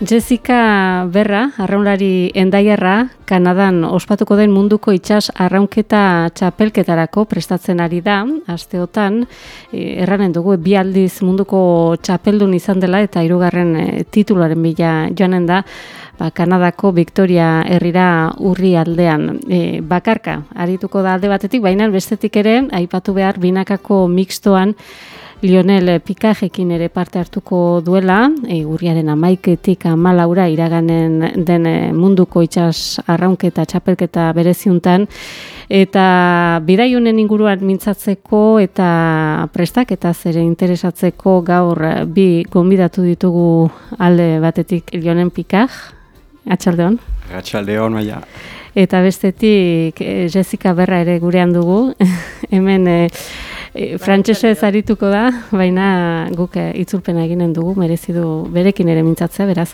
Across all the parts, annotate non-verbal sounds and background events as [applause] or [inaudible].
Jessica Berra, arraunlari endaiarra, Kanadan ospatuko den munduko itsas arraunketa txapelketarako prestatzen ari da, asteotan, e, erranen dugu, bi aldiz munduko txapeldun izan dela eta hirugarren e, titularen bila joanen da, ba, Kanadako Victoria herrira urri aldean. E, bakarka, arituko da alde batetik, baina bestetik ere, aipatu behar, binakako mixtoan, Lionel Pikajekin ere parte hartuko duela, e, urriaren amaiketik amalaura iraganen den e, munduko itxas arraunketa txapelketa bereziuntan, eta bidaiunen inguruan mintzatzeko eta prestak eta zere interesatzeko gaur bi gonbidatu ditugu alde batetik Lionel Pikaj, atxaldeon? Atxaldeon, maia. Eta bestetik e, Jessica Berra ere gurean dugu, [laughs] hemen... E, e, frantsese zarituko da, baina guk e, itzulpena eginen dugu, merezi du berekin ere mintzatzea, beraz,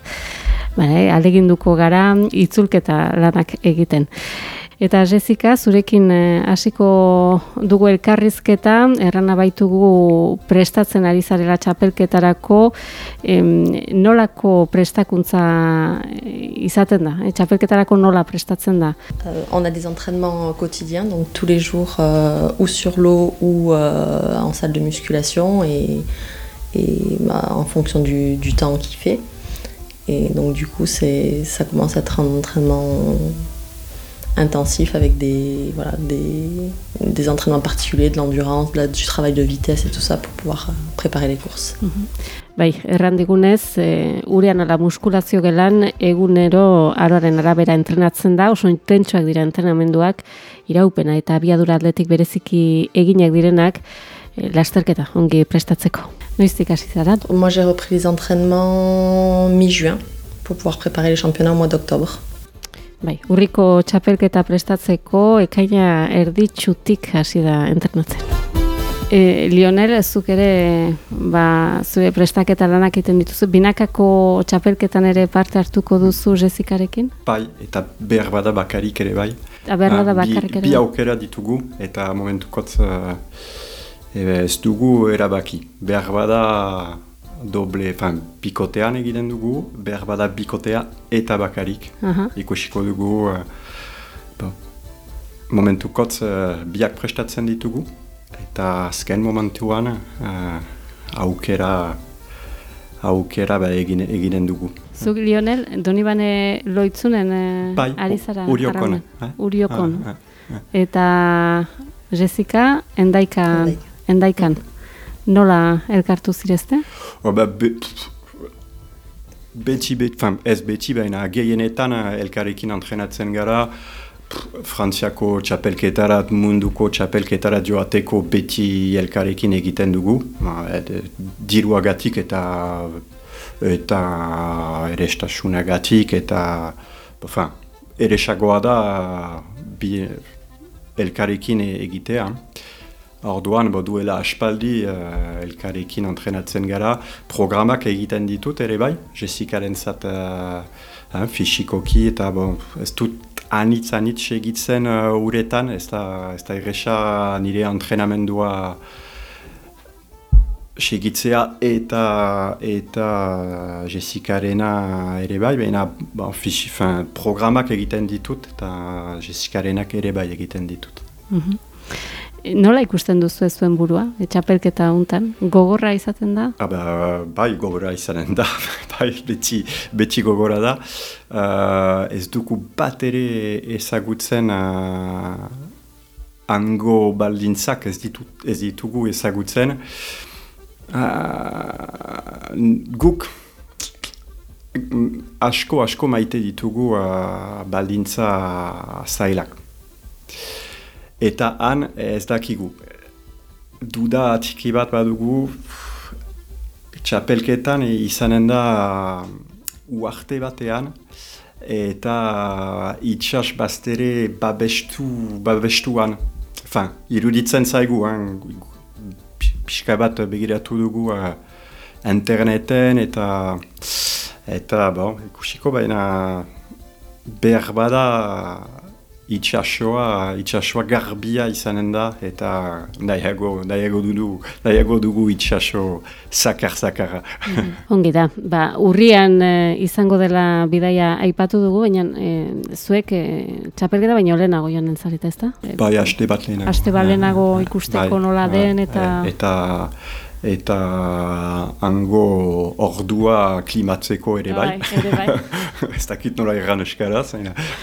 bai, aleginduko gara itzulketa lanak egiten. Eta Jessica, zurekin eh, hasiko dugu elkarrizketa, errana baitugu prestatzen ari zarela txapelketarako, nolako prestakuntza eh, izaten da, e, txapelketarako nola prestatzen da? Uh, on a des entraînements quotidiens, donc tous les jours, uh, ou sur l'eau ou uh, en salle de musculation, et, et bah, en fonction du, du temps qu'il fait. Et donc du coup, ça commence à être un entraînement intensif avec des, voilà, des, des entraînements particuliers, de l'endurance, du travail de vitesse et tout ça pour pouvoir euh, préparer les courses. Mm -hmm. Bai, errandigunez, e, urean ala muskulazio gelan egunero aroaren arabera entrenatzen da, oso intentsuak dira entrenamenduak, iraupena eta abiadura atletik bereziki eginak direnak, e, lasterketa, ongi prestatzeko. Noiztik hasi zara? Moi, j'ai repris les entraînements mi-juin pour pouvoir préparer les championnats au mois d'octobre. Bai, urriko txapelketa prestatzeko ekaina erditsutik hasi da entrenatzen. E, Lionel, zuk ere, ba, zure prestaketa lanak egiten dituzu, binakako txapelketan ere parte hartuko duzu Jessikarekin? Bai, eta behar bada bakarik ere bai. Eta behar bada ah, bakarik ere bai. Bi aukera ditugu, eta momentukot uh, ez dugu erabaki. Behar bada doble, fan, bikotean egiten dugu, behar bada bikotea eta bakarik. Ikusiko dugu, uh, momentu kotz uh, biak prestatzen ditugu, eta azken momentuan uh, aukera, aukera ba egine, eginen dugu. Zuk, Lionel, doni bane loitzunen uh, bai, ari zara? Uriokon. Eh? Uriokon. Ah, ah, ah. Eta Jessica, endaikan. endaikan. Nola elkartu zirezte? Oh, ba, be, beti, beti, fan, ez beti, baina gehienetan eh, elkarrekin antrenatzen gara, Frantziako txapelketarat, munduko txapelketarat joateko beti elkarrekin egiten dugu. Ba, diruagatik eta eta erestasunagatik eta enfin, eresagoa da bi elkarrekin egitea. Orduan, bo duela aspaldi uh, elkarekin entrenatzen gara, programak egiten ditut ere bai, Jessicaren zat uh, uh, fisikoki eta bo, ez dut anitz anitz egitzen uh, uretan, ez da, ez da erresa nire entrenamendua segitzea eta eta Jessicarena ere bai, baina bon, programak egiten ditut eta Jessicarenak ere bai egiten ditut. Mm Nola ikusten duzu ez zuen burua, etxapelketa hontan? Gogorra izaten da? Aba, ah, bai, gogorra izaten da, [laughs] bai, beti, beti gogorra da. Uh, ez duku bat ere ezagutzen uh, ango baldintzak ez, ditut, ez ditugu ezagutzen. Uh, guk asko, asko maite ditugu uh, baldintza zailak. Eta han ez dakigu. Duda atxiki bat badugu, txapelketan izanen da uarte batean, eta itxas bastere babestu, babestuan. Enfin, iruditzen zaigu, hein? pixka bat begiratu dugu uh, interneten, eta eta bon, ikusiko baina behar bada itxasoa, itxasoa garbia izanen da, eta nahiago, nahiago dugu, nahiago dugu itxaso zakar-zakarra. Mhm. Ongi da, ba, urrian eh, izango dela bidaia aipatu dugu, baina e, zuek e, txapelketa baino lehenago joan entzarita, ez da? Bai, haste bat lehenago. Haste bat lehenago ikusteko bai, nola bai, den, eta... eta eta hango ordua klimatzeko ere bai. bai ere bai. [laughs] Ez dakit nola erran eskaraz.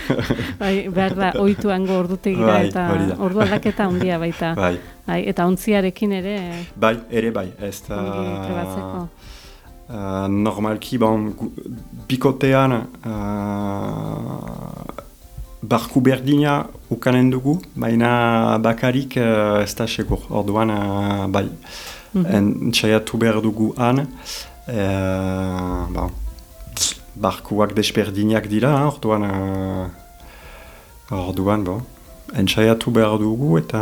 [laughs] bai, behar da, oitu hango ordutegira bai, eta ordu aldaketa ondia baita. [laughs] Bai. bai. Eta ontziarekin ere... Bai, ere bai. Ez da... Uh, normalki, bon, bikotean uh, barku berdina ukanen dugu, baina bakarik uh, ez da segur. Orduan, uh, bai. -hmm. txaiatu behar dugu han, e, ba, barkuak desperdinak dira, orduan, uh, orduan, bo, entxaiatu behar dugu eta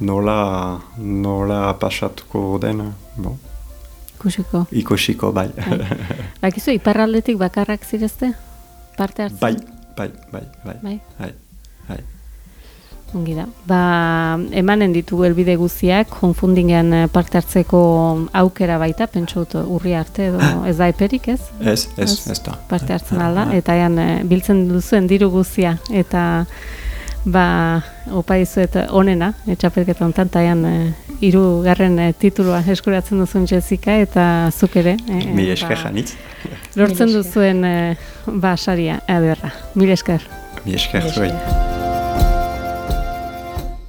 nola, nola pasatuko den, bo. Ikusiko. Ikusiko, bai. bai. Bakizu, iparraldetik bakarrak zirezte? Parte hartzen? Bai, bai, bai, bai. Bai? Bai, bai. Ongi da. Ba, emanen ditugu helbide guztiak, konfundingen eh, parte hartzeko aukera baita, pentsot urri arte edo [laughs] ez da eperik, ez? Ez, ez, ez da. Parte hartzen alda, eta ean eh, biltzen duzuen diru guztia, eta ba, opa izuet onena, etxapelketa ontan, eta ean iru garren titulua eskuratzen duzuen Jessica, eta zuk ere. [laughs] E, Mi esker ba, janitz. Lortzen duzuen ba, saria, ederra. Mil esker. Mi esker,